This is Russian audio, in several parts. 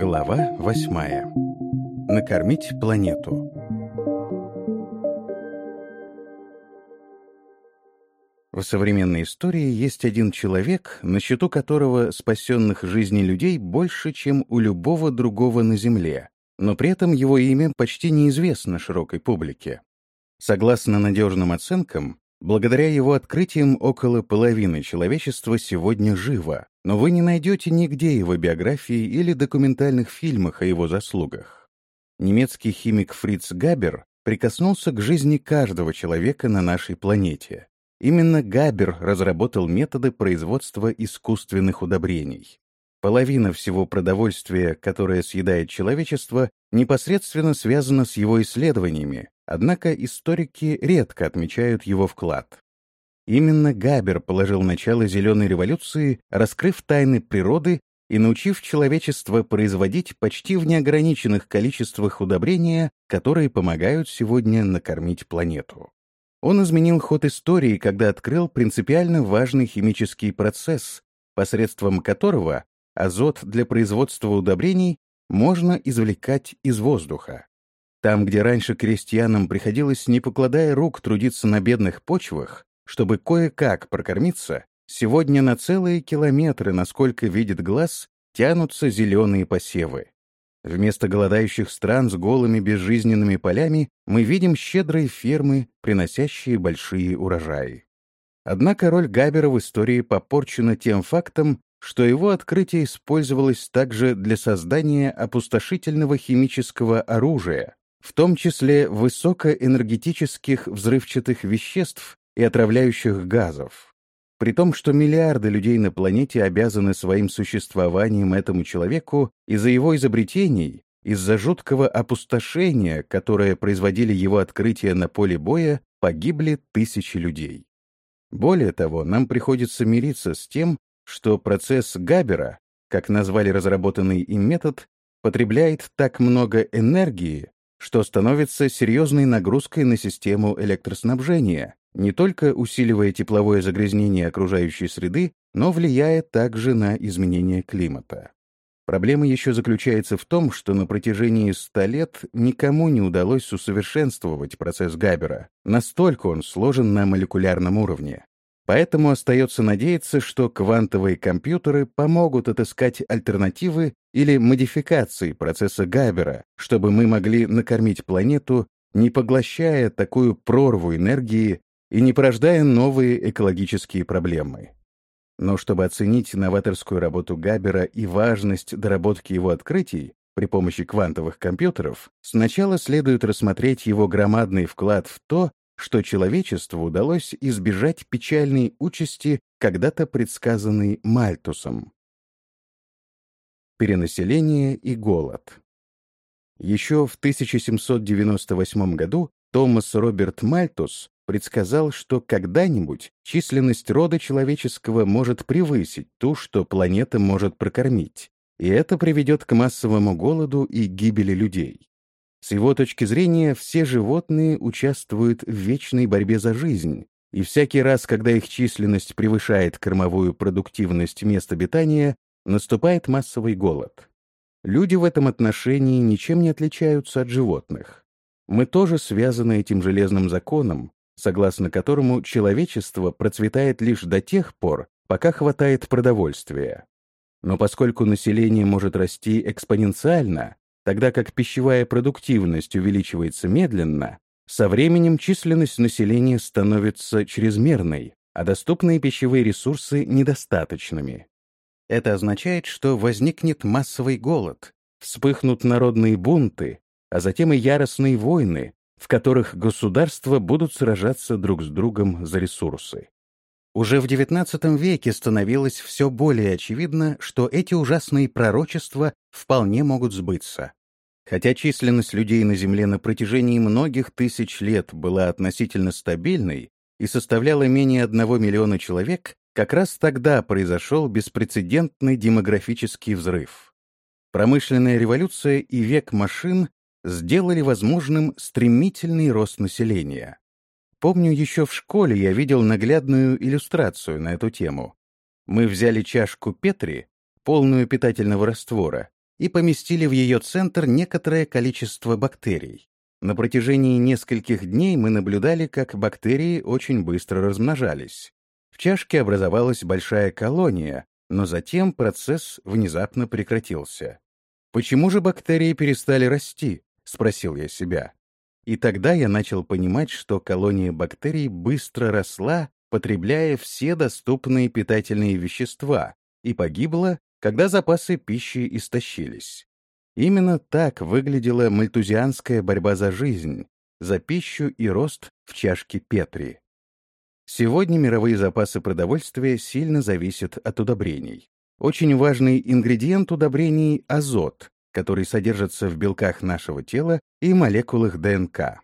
Глава восьмая. Накормить планету. В современной истории есть один человек, на счету которого спасенных жизней людей больше, чем у любого другого на Земле, но при этом его имя почти неизвестно широкой публике. Согласно надежным оценкам, благодаря его открытиям около половины человечества сегодня живо, но вы не найдете нигде его биографии или документальных фильмах о его заслугах. Немецкий химик Фриц Габер прикоснулся к жизни каждого человека на нашей планете. Именно Габер разработал методы производства искусственных удобрений. Половина всего продовольствия, которое съедает человечество, непосредственно связана с его исследованиями, однако историки редко отмечают его вклад. Именно Габер положил начало зеленой революции, раскрыв тайны природы и научив человечество производить почти в неограниченных количествах удобрения, которые помогают сегодня накормить планету. Он изменил ход истории, когда открыл принципиально важный химический процесс, посредством которого азот для производства удобрений можно извлекать из воздуха. Там, где раньше крестьянам приходилось, не покладая рук, трудиться на бедных почвах, чтобы кое-как прокормиться, сегодня на целые километры, насколько видит глаз, тянутся зеленые посевы. Вместо голодающих стран с голыми безжизненными полями мы видим щедрые фермы, приносящие большие урожаи. Однако роль Габера в истории попорчена тем фактом, что его открытие использовалось также для создания опустошительного химического оружия, в том числе высокоэнергетических взрывчатых веществ и отравляющих газов. При том, что миллиарды людей на планете обязаны своим существованием этому человеку из-за его изобретений, из-за жуткого опустошения, которое производили его открытия на поле боя, погибли тысячи людей. Более того, нам приходится мириться с тем, что процесс Габера, как назвали разработанный им метод, потребляет так много энергии, что становится серьезной нагрузкой на систему электроснабжения, не только усиливая тепловое загрязнение окружающей среды, но влияет также на изменение климата. Проблема еще заключается в том, что на протяжении ста лет никому не удалось усовершенствовать процесс Габера, настолько он сложен на молекулярном уровне. Поэтому остается надеяться, что квантовые компьютеры помогут отыскать альтернативы или модификации процесса Габера, чтобы мы могли накормить планету, не поглощая такую прорву энергии и не порождая новые экологические проблемы. Но чтобы оценить новаторскую работу Габера и важность доработки его открытий при помощи квантовых компьютеров, сначала следует рассмотреть его громадный вклад в то, что человечеству удалось избежать печальной участи, когда-то предсказанной Мальтусом. Перенаселение и голод. Еще в 1798 году Томас Роберт Мальтус предсказал, что когда-нибудь численность рода человеческого может превысить ту, что планета может прокормить, и это приведет к массовому голоду и гибели людей. С его точки зрения, все животные участвуют в вечной борьбе за жизнь, и всякий раз, когда их численность превышает кормовую продуктивность мест обитания, наступает массовый голод. Люди в этом отношении ничем не отличаются от животных. Мы тоже связаны этим железным законом, согласно которому человечество процветает лишь до тех пор, пока хватает продовольствия. Но поскольку население может расти экспоненциально, тогда как пищевая продуктивность увеличивается медленно, со временем численность населения становится чрезмерной, а доступные пищевые ресурсы недостаточными. Это означает, что возникнет массовый голод, вспыхнут народные бунты, а затем и яростные войны, в которых государства будут сражаться друг с другом за ресурсы. Уже в XIX веке становилось все более очевидно, что эти ужасные пророчества вполне могут сбыться. Хотя численность людей на Земле на протяжении многих тысяч лет была относительно стабильной и составляла менее одного миллиона человек, как раз тогда произошел беспрецедентный демографический взрыв. Промышленная революция и век машин сделали возможным стремительный рост населения. Помню, еще в школе я видел наглядную иллюстрацию на эту тему. Мы взяли чашку Петри, полную питательного раствора, и поместили в ее центр некоторое количество бактерий. На протяжении нескольких дней мы наблюдали, как бактерии очень быстро размножались. В чашке образовалась большая колония, но затем процесс внезапно прекратился. «Почему же бактерии перестали расти?» — спросил я себя. И тогда я начал понимать, что колония бактерий быстро росла, потребляя все доступные питательные вещества, и погибла, когда запасы пищи истощились. Именно так выглядела мальтузианская борьба за жизнь, за пищу и рост в чашке Петри. Сегодня мировые запасы продовольствия сильно зависят от удобрений. Очень важный ингредиент удобрений — азот, который содержится в белках нашего тела и молекулах ДНК.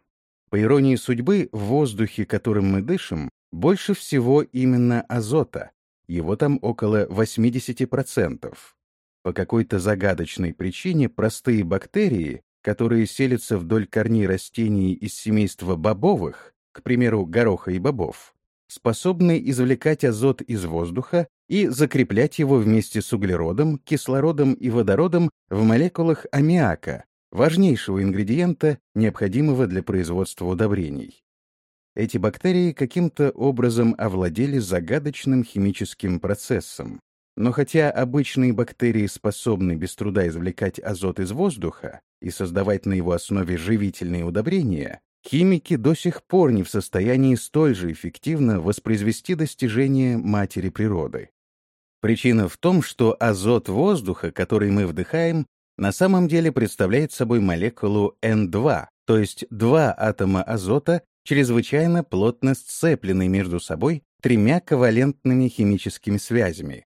По иронии судьбы, в воздухе, которым мы дышим, больше всего именно азота. Его там около 80%. По какой-то загадочной причине простые бактерии, которые селятся вдоль корней растений из семейства бобовых, к примеру, гороха и бобов, способны извлекать азот из воздуха и закреплять его вместе с углеродом, кислородом и водородом в молекулах аммиака, важнейшего ингредиента, необходимого для производства удобрений. Эти бактерии каким-то образом овладели загадочным химическим процессом. Но хотя обычные бактерии способны без труда извлекать азот из воздуха и создавать на его основе живительные удобрения, химики до сих пор не в состоянии столь же эффективно воспроизвести достижения матери природы. Причина в том, что азот воздуха, который мы вдыхаем, на самом деле представляет собой молекулу N2, то есть два атома азота, чрезвычайно плотно сцепленные между собой тремя ковалентными химическими связями.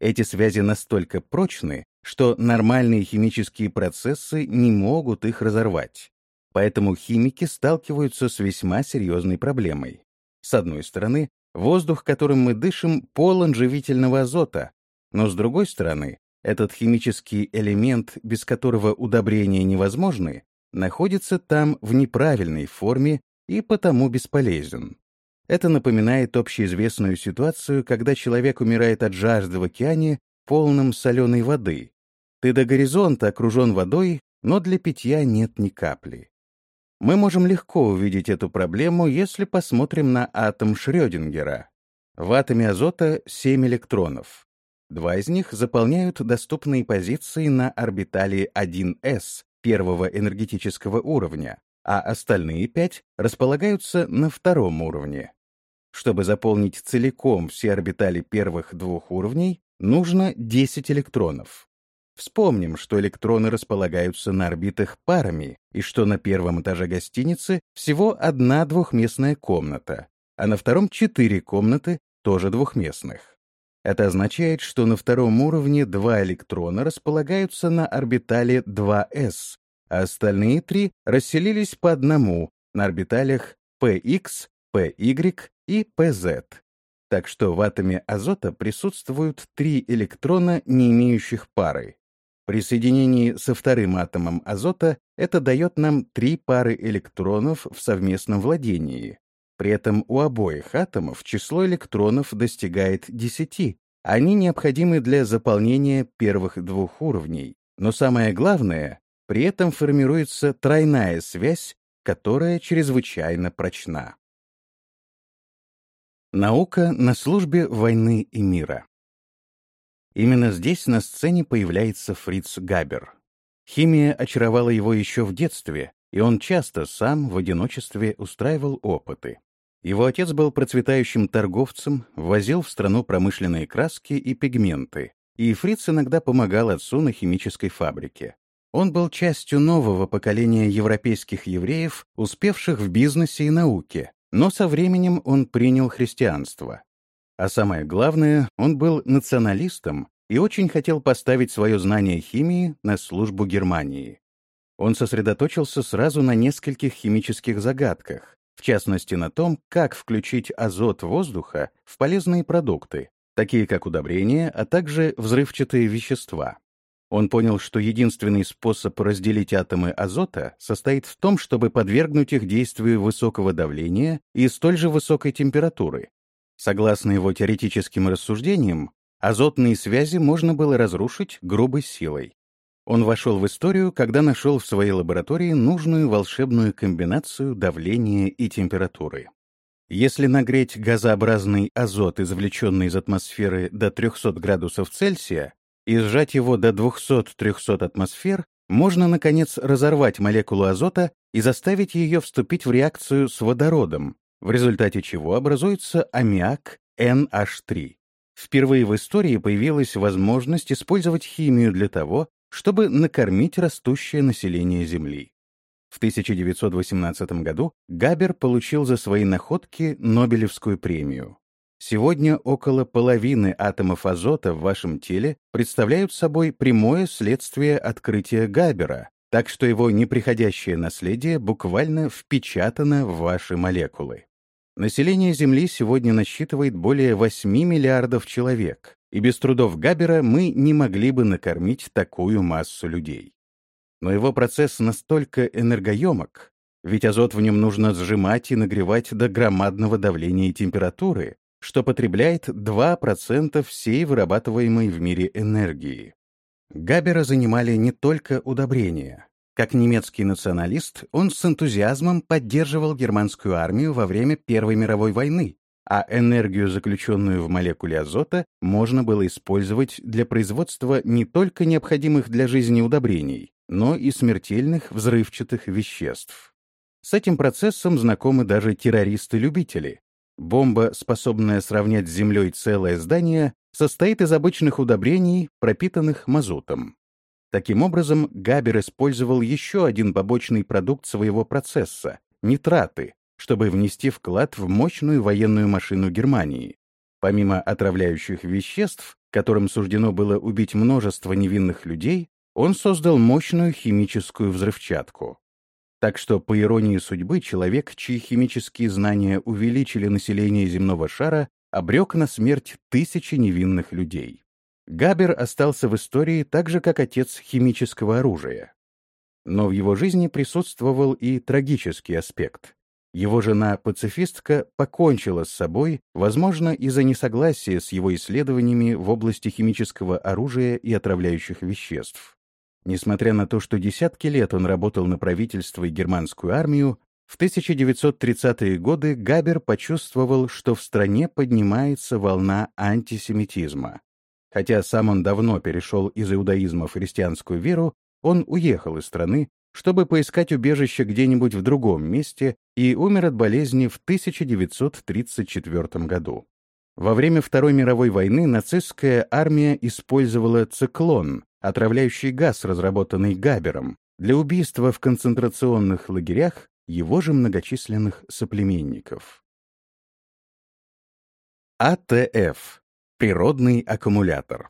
Эти связи настолько прочны, что нормальные химические процессы не могут их разорвать. Поэтому химики сталкиваются с весьма серьезной проблемой. С одной стороны, Воздух, которым мы дышим, полон живительного азота, но с другой стороны, этот химический элемент, без которого удобрения невозможны, находится там в неправильной форме и потому бесполезен. Это напоминает общеизвестную ситуацию, когда человек умирает от жажды в океане, полном соленой воды. Ты до горизонта окружен водой, но для питья нет ни капли. Мы можем легко увидеть эту проблему, если посмотрим на атом Шрёдингера. В атоме азота 7 электронов. Два из них заполняют доступные позиции на орбитале 1s первого энергетического уровня, а остальные пять располагаются на втором уровне. Чтобы заполнить целиком все орбитали первых двух уровней, нужно 10 электронов. Вспомним, что электроны располагаются на орбитах парами, и что на первом этаже гостиницы всего одна двухместная комната, а на втором четыре комнаты, тоже двухместных. Это означает, что на втором уровне два электрона располагаются на орбитале 2s, а остальные три расселились по одному на орбиталях px, py и pz. Так что в атоме азота присутствуют три электрона, не имеющих пары. При соединении со вторым атомом азота это дает нам три пары электронов в совместном владении. При этом у обоих атомов число электронов достигает 10. Они необходимы для заполнения первых двух уровней. Но самое главное, при этом формируется тройная связь, которая чрезвычайно прочна. Наука на службе войны и мира. Именно здесь на сцене появляется Фриц Габер. Химия очаровала его еще в детстве, и он часто сам в одиночестве устраивал опыты. Его отец был процветающим торговцем, возил в страну промышленные краски и пигменты, и Фриц иногда помогал отцу на химической фабрике. Он был частью нового поколения европейских евреев, успевших в бизнесе и науке, но со временем он принял христианство. А самое главное, он был националистом и очень хотел поставить свое знание химии на службу Германии. Он сосредоточился сразу на нескольких химических загадках, в частности на том, как включить азот воздуха в полезные продукты, такие как удобрения, а также взрывчатые вещества. Он понял, что единственный способ разделить атомы азота состоит в том, чтобы подвергнуть их действию высокого давления и столь же высокой температуры, Согласно его теоретическим рассуждениям, Азотные связи можно было разрушить грубой силой. Он вошел в историю, когда нашел в своей лаборатории нужную волшебную комбинацию давления и температуры. Если нагреть газообразный азот, извлеченный из атмосферы, до 300 градусов Цельсия, и сжать его до 200-300 атмосфер, можно, наконец, разорвать молекулу азота и заставить ее вступить в реакцию с водородом, в результате чего образуется аммиак NH3. Впервые в истории появилась возможность использовать химию для того, чтобы накормить растущее население Земли. В 1918 году Габер получил за свои находки Нобелевскую премию. Сегодня около половины атомов азота в вашем теле представляют собой прямое следствие открытия Габера, так что его неприходящее наследие буквально впечатано в ваши молекулы. Население Земли сегодня насчитывает более 8 миллиардов человек, и без трудов Габера мы не могли бы накормить такую массу людей. Но его процесс настолько энергоемок, ведь азот в нем нужно сжимать и нагревать до громадного давления и температуры, что потребляет 2% всей вырабатываемой в мире энергии. Габера занимали не только удобрения. Как немецкий националист, он с энтузиазмом поддерживал германскую армию во время Первой мировой войны, а энергию, заключенную в молекуле азота, можно было использовать для производства не только необходимых для жизни удобрений, но и смертельных взрывчатых веществ. С этим процессом знакомы даже террористы-любители. Бомба, способная сравнять с землей целое здание, состоит из обычных удобрений, пропитанных мазутом. Таким образом, Габер использовал еще один побочный продукт своего процесса — нитраты, чтобы внести вклад в мощную военную машину Германии. Помимо отравляющих веществ, которым суждено было убить множество невинных людей, он создал мощную химическую взрывчатку. Так что, по иронии судьбы, человек, чьи химические знания увеличили население земного шара, обрек на смерть тысячи невинных людей. Габер остался в истории так же, как отец химического оружия. Но в его жизни присутствовал и трагический аспект. Его жена-пацифистка покончила с собой, возможно, из-за несогласия с его исследованиями в области химического оружия и отравляющих веществ. Несмотря на то, что десятки лет он работал на правительство и германскую армию, в 1930-е годы Габер почувствовал, что в стране поднимается волна антисемитизма. Хотя сам он давно перешел из иудаизма в христианскую веру, он уехал из страны, чтобы поискать убежище где-нибудь в другом месте и умер от болезни в 1934 году. Во время Второй мировой войны нацистская армия использовала циклон, отравляющий газ, разработанный Габером, для убийства в концентрационных лагерях его же многочисленных соплеменников. АТФ Природный аккумулятор.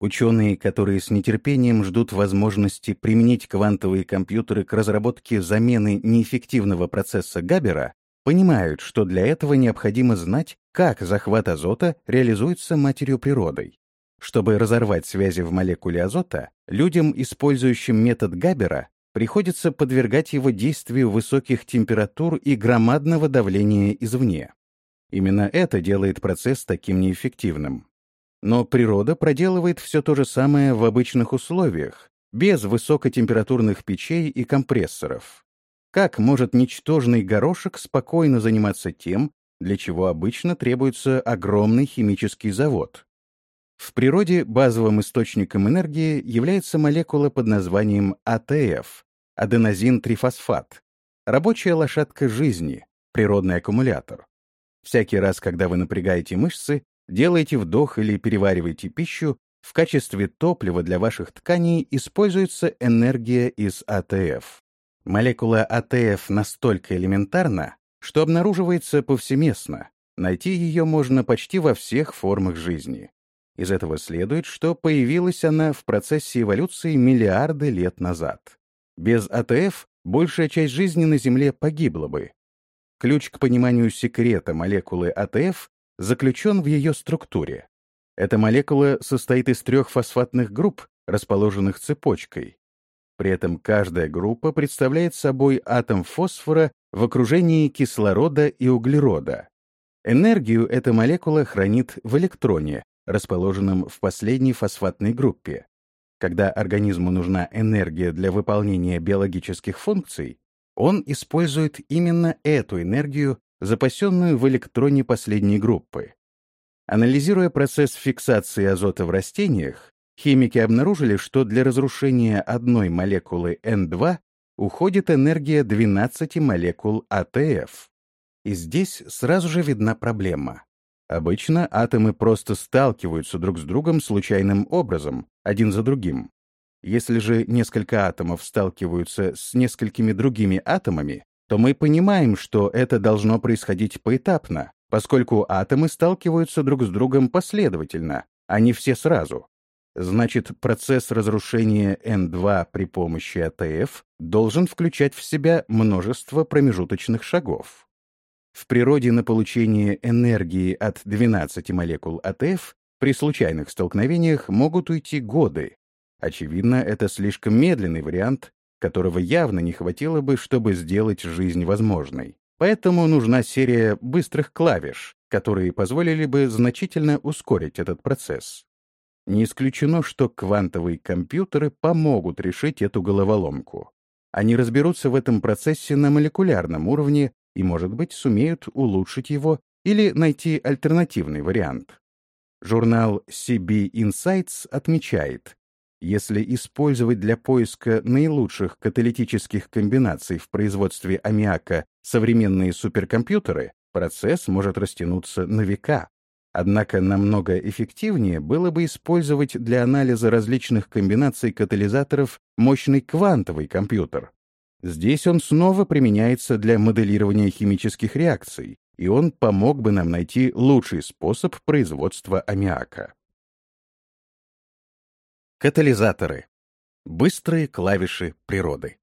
Ученые, которые с нетерпением ждут возможности применить квантовые компьютеры к разработке замены неэффективного процесса Габера, понимают, что для этого необходимо знать, как захват азота реализуется матерью природой. Чтобы разорвать связи в молекуле азота, людям, использующим метод Габера, приходится подвергать его действию высоких температур и громадного давления извне. Именно это делает процесс таким неэффективным. Но природа проделывает все то же самое в обычных условиях, без высокотемпературных печей и компрессоров. Как может ничтожный горошек спокойно заниматься тем, для чего обычно требуется огромный химический завод? В природе базовым источником энергии является молекула под названием АТФ — аденозин-трифосфат, рабочая лошадка жизни, природный аккумулятор. Всякий раз, когда вы напрягаете мышцы, делаете вдох или перевариваете пищу, в качестве топлива для ваших тканей используется энергия из АТФ. Молекула АТФ настолько элементарна, что обнаруживается повсеместно. Найти ее можно почти во всех формах жизни. Из этого следует, что появилась она в процессе эволюции миллиарды лет назад. Без АТФ большая часть жизни на Земле погибла бы, Ключ к пониманию секрета молекулы АТФ заключен в ее структуре. Эта молекула состоит из трех фосфатных групп, расположенных цепочкой. При этом каждая группа представляет собой атом фосфора в окружении кислорода и углерода. Энергию эта молекула хранит в электроне, расположенном в последней фосфатной группе. Когда организму нужна энергия для выполнения биологических функций, он использует именно эту энергию, запасенную в электроне последней группы. Анализируя процесс фиксации азота в растениях, химики обнаружили, что для разрушения одной молекулы N2 уходит энергия 12 молекул АТФ. И здесь сразу же видна проблема. Обычно атомы просто сталкиваются друг с другом случайным образом, один за другим. Если же несколько атомов сталкиваются с несколькими другими атомами, то мы понимаем, что это должно происходить поэтапно, поскольку атомы сталкиваются друг с другом последовательно, а не все сразу. Значит, процесс разрушения N2 при помощи АТФ должен включать в себя множество промежуточных шагов. В природе на получение энергии от 12 молекул АТФ при случайных столкновениях могут уйти годы. Очевидно, это слишком медленный вариант, которого явно не хватило бы, чтобы сделать жизнь возможной. Поэтому нужна серия быстрых клавиш, которые позволили бы значительно ускорить этот процесс. Не исключено, что квантовые компьютеры помогут решить эту головоломку. Они разберутся в этом процессе на молекулярном уровне и, может быть, сумеют улучшить его или найти альтернативный вариант. Журнал CB Insights отмечает, если использовать для поиска наилучших каталитических комбинаций в производстве аммиака современные суперкомпьютеры, процесс может растянуться на века. Однако намного эффективнее было бы использовать для анализа различных комбинаций катализаторов мощный квантовый компьютер. Здесь он снова применяется для моделирования химических реакций, и он помог бы нам найти лучший способ производства аммиака. Катализаторы. Быстрые клавиши природы.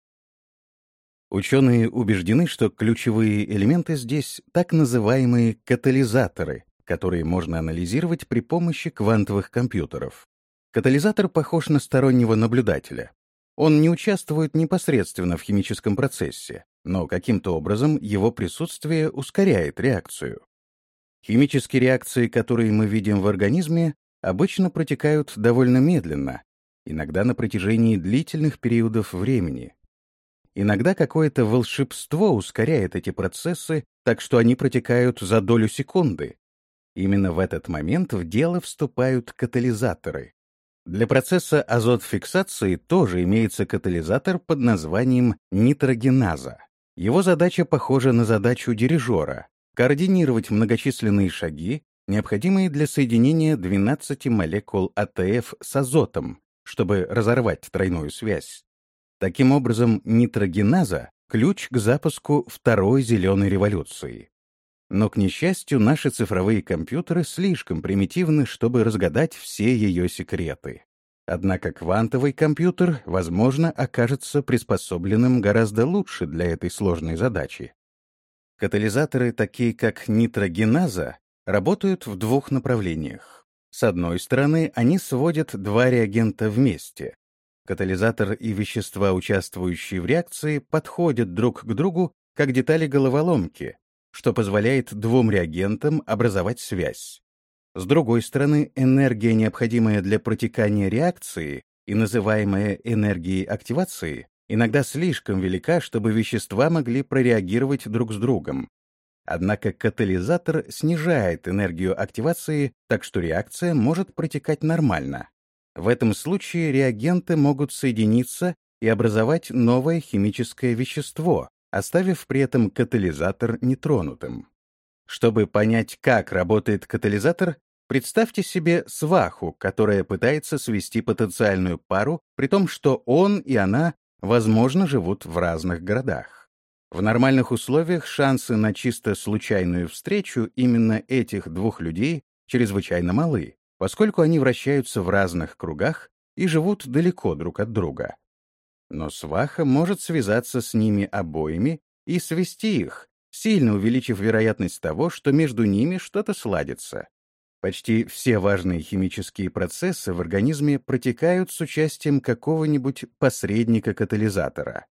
Ученые убеждены, что ключевые элементы здесь так называемые катализаторы, которые можно анализировать при помощи квантовых компьютеров. Катализатор похож на стороннего наблюдателя. Он не участвует непосредственно в химическом процессе, но каким-то образом его присутствие ускоряет реакцию. Химические реакции, которые мы видим в организме, обычно протекают довольно медленно, иногда на протяжении длительных периодов времени. Иногда какое-то волшебство ускоряет эти процессы, так что они протекают за долю секунды. Именно в этот момент в дело вступают катализаторы. Для процесса азот-фиксации тоже имеется катализатор под названием нитрогеназа. Его задача похожа на задачу дирижера — координировать многочисленные шаги, необходимые для соединения 12 молекул АТФ с азотом, чтобы разорвать тройную связь. Таким образом, нитрогеназа — ключ к запуску второй зеленой революции. Но, к несчастью, наши цифровые компьютеры слишком примитивны, чтобы разгадать все ее секреты. Однако квантовый компьютер, возможно, окажется приспособленным гораздо лучше для этой сложной задачи. Катализаторы, такие как нитрогеназа, работают в двух направлениях. С одной стороны, они сводят два реагента вместе. Катализатор и вещества, участвующие в реакции, подходят друг к другу, как детали головоломки, что позволяет двум реагентам образовать связь. С другой стороны, энергия, необходимая для протекания реакции и называемая энергией активации, иногда слишком велика, чтобы вещества могли прореагировать друг с другом. Однако катализатор снижает энергию активации, так что реакция может протекать нормально. В этом случае реагенты могут соединиться и образовать новое химическое вещество, оставив при этом катализатор нетронутым. Чтобы понять, как работает катализатор, представьте себе сваху, которая пытается свести потенциальную пару, при том, что он и она, возможно, живут в разных городах. В нормальных условиях шансы на чисто случайную встречу именно этих двух людей чрезвычайно малы, поскольку они вращаются в разных кругах и живут далеко друг от друга. Но сваха может связаться с ними обоими и свести их, сильно увеличив вероятность того, что между ними что-то сладится. Почти все важные химические процессы в организме протекают с участием какого-нибудь посредника-катализатора.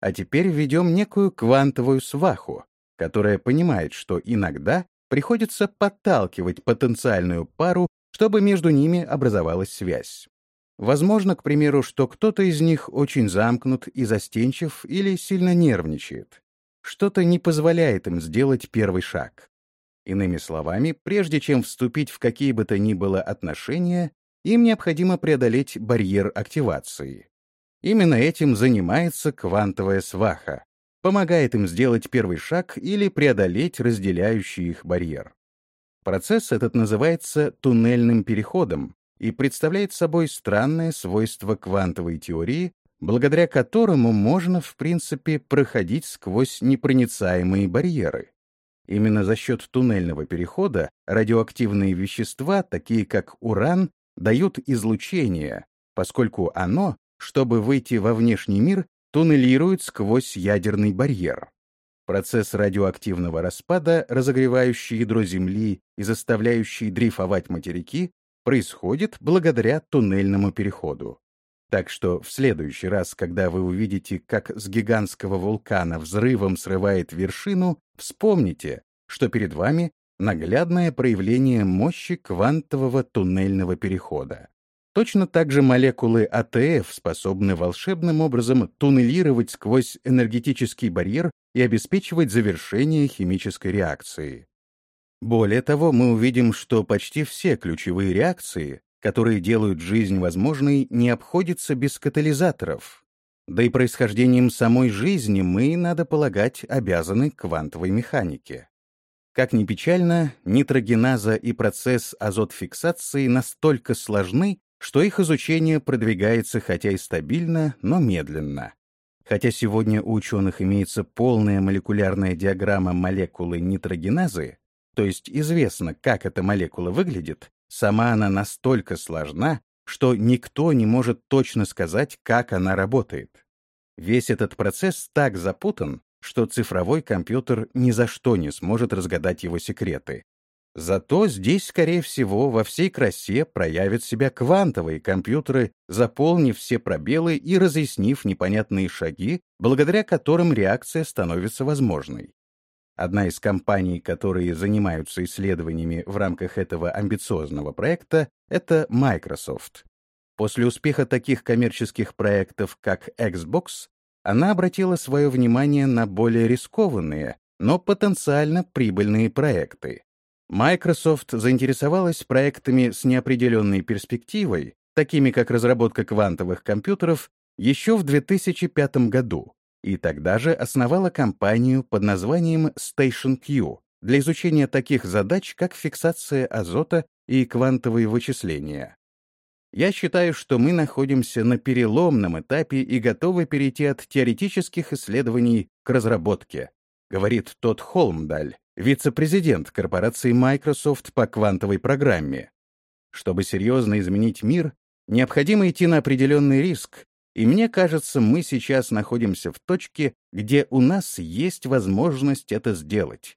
А теперь введем некую квантовую сваху, которая понимает, что иногда приходится подталкивать потенциальную пару чтобы между ними образовалась связь. Возможно, к примеру, что кто-то из них очень замкнут и застенчив или сильно нервничает. Что-то не позволяет им сделать первый шаг. Иными словами, прежде чем вступить в какие бы то ни было отношения, им необходимо преодолеть барьер активации. Именно этим занимается квантовая сваха. Помогает им сделать первый шаг или преодолеть разделяющий их барьер. Процесс этот называется туннельным переходом и представляет собой странное свойство квантовой теории, благодаря которому можно, в принципе, проходить сквозь непроницаемые барьеры. Именно за счет туннельного перехода радиоактивные вещества, такие как уран, дают излучение, поскольку оно, чтобы выйти во внешний мир, туннелирует сквозь ядерный барьер. Процесс радиоактивного распада, разогревающий ядро Земли и заставляющий дрейфовать материки, происходит благодаря туннельному переходу. Так что в следующий раз, когда вы увидите, как с гигантского вулкана взрывом срывает вершину, вспомните, что перед вами наглядное проявление мощи квантового туннельного перехода. Точно так же молекулы АТФ способны волшебным образом туннелировать сквозь энергетический барьер и обеспечивать завершение химической реакции. Более того, мы увидим, что почти все ключевые реакции, которые делают жизнь возможной, не обходятся без катализаторов. Да и происхождением самой жизни мы, надо полагать, обязаны квантовой механике. Как ни печально, нитрогеназа и процесс азотфиксации настолько сложны, что их изучение продвигается хотя и стабильно, но медленно. Хотя сегодня у ученых имеется полная молекулярная диаграмма молекулы нитрогеназы, то есть известно, как эта молекула выглядит, сама она настолько сложна, что никто не может точно сказать, как она работает. Весь этот процесс так запутан, что цифровой компьютер ни за что не сможет разгадать его секреты. Зато здесь, скорее всего, во всей красе проявят себя квантовые компьютеры, заполнив все пробелы и разъяснив непонятные шаги, благодаря которым реакция становится возможной. Одна из компаний, которые занимаются исследованиями в рамках этого амбициозного проекта, это Microsoft. После успеха таких коммерческих проектов, как Xbox, она обратила свое внимание на более рискованные, но потенциально прибыльные проекты. Microsoft заинтересовалась проектами с неопределенной перспективой, такими как разработка квантовых компьютеров, еще в 2005 году, и тогда же основала компанию под названием Station Q для изучения таких задач, как фиксация азота и квантовые вычисления. Я считаю, что мы находимся на переломном этапе и готовы перейти от теоретических исследований к разработке, говорит Тодд Холмдаль, вице-президент корпорации Microsoft по квантовой программе. Чтобы серьезно изменить мир, необходимо идти на определенный риск, и мне кажется, мы сейчас находимся в точке, где у нас есть возможность это сделать.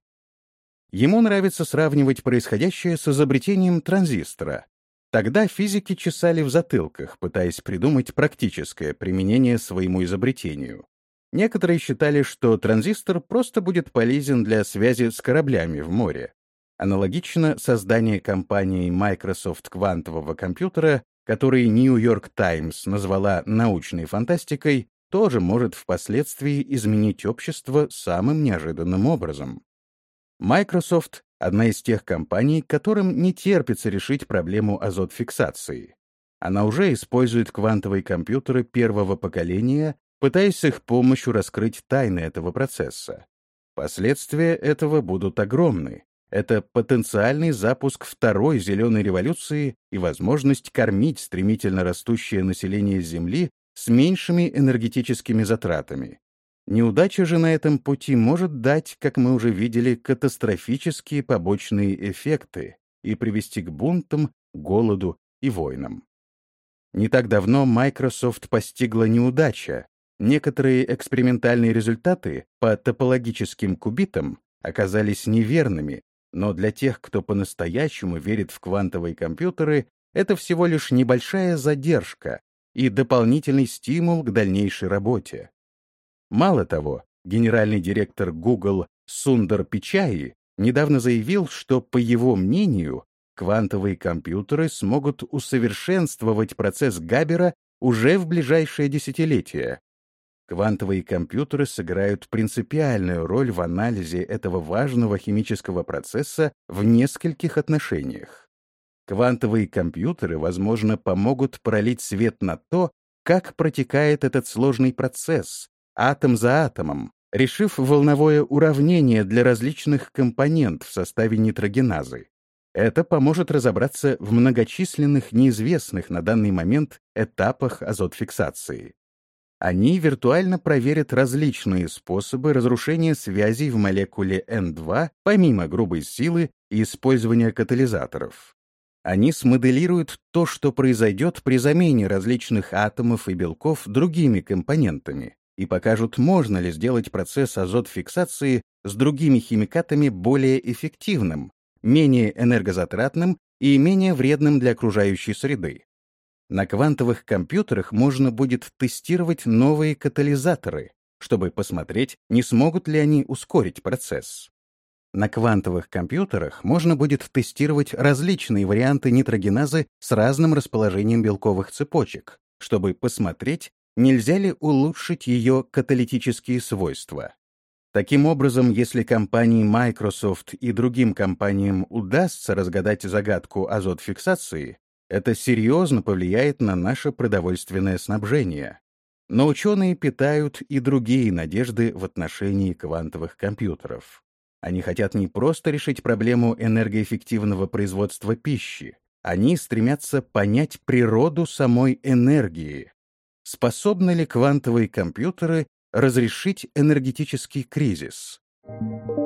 Ему нравится сравнивать происходящее с изобретением транзистора, Тогда физики чесали в затылках, пытаясь придумать практическое применение своему изобретению. Некоторые считали, что транзистор просто будет полезен для связи с кораблями в море. Аналогично создание компанией Microsoft квантового компьютера, который New York Times назвала научной фантастикой, тоже может впоследствии изменить общество самым неожиданным образом. Microsoft одна из тех компаний, которым не терпится решить проблему азотфиксации. Она уже использует квантовые компьютеры первого поколения, пытаясь с их помощью раскрыть тайны этого процесса. Последствия этого будут огромны. Это потенциальный запуск второй зеленой революции и возможность кормить стремительно растущее население Земли с меньшими энергетическими затратами. Неудача же на этом пути может дать, как мы уже видели, катастрофические побочные эффекты и привести к бунтам, голоду и войнам. Не так давно Microsoft постигла неудача. Некоторые экспериментальные результаты по топологическим кубитам оказались неверными, но для тех, кто по-настоящему верит в квантовые компьютеры, это всего лишь небольшая задержка и дополнительный стимул к дальнейшей работе. Мало того, генеральный директор Google Сундар Пичаи недавно заявил, что, по его мнению, Квантовые компьютеры смогут усовершенствовать процесс Габера уже в ближайшее десятилетие. Квантовые компьютеры сыграют принципиальную роль в анализе этого важного химического процесса в нескольких отношениях. Квантовые компьютеры, возможно, помогут пролить свет на то, как протекает этот сложный процесс, атом за атомом, решив волновое уравнение для различных компонент в составе нитрогеназы. Это поможет разобраться в многочисленных неизвестных на данный момент этапах азотфиксации. Они виртуально проверят различные способы разрушения связей в молекуле N2 помимо грубой силы и использования катализаторов. Они смоделируют то, что произойдет при замене различных атомов и белков другими компонентами, и покажут, можно ли сделать процесс азотфиксации с другими химикатами более эффективным, менее энергозатратным и менее вредным для окружающей среды. На квантовых компьютерах можно будет тестировать новые катализаторы, чтобы посмотреть, не смогут ли они ускорить процесс. На квантовых компьютерах можно будет тестировать различные варианты нитрогеназы с разным расположением белковых цепочек, чтобы посмотреть, нельзя ли улучшить ее каталитические свойства. Таким образом, если компании Microsoft и другим компаниям удастся разгадать загадку азот-фиксации, это серьезно повлияет на наше продовольственное снабжение. Но ученые питают и другие надежды в отношении квантовых компьютеров. Они хотят не просто решить проблему энергоэффективного производства пищи, они стремятся понять природу самой энергии, Способны ли квантовые компьютеры разрешить энергетический кризис? Thank you.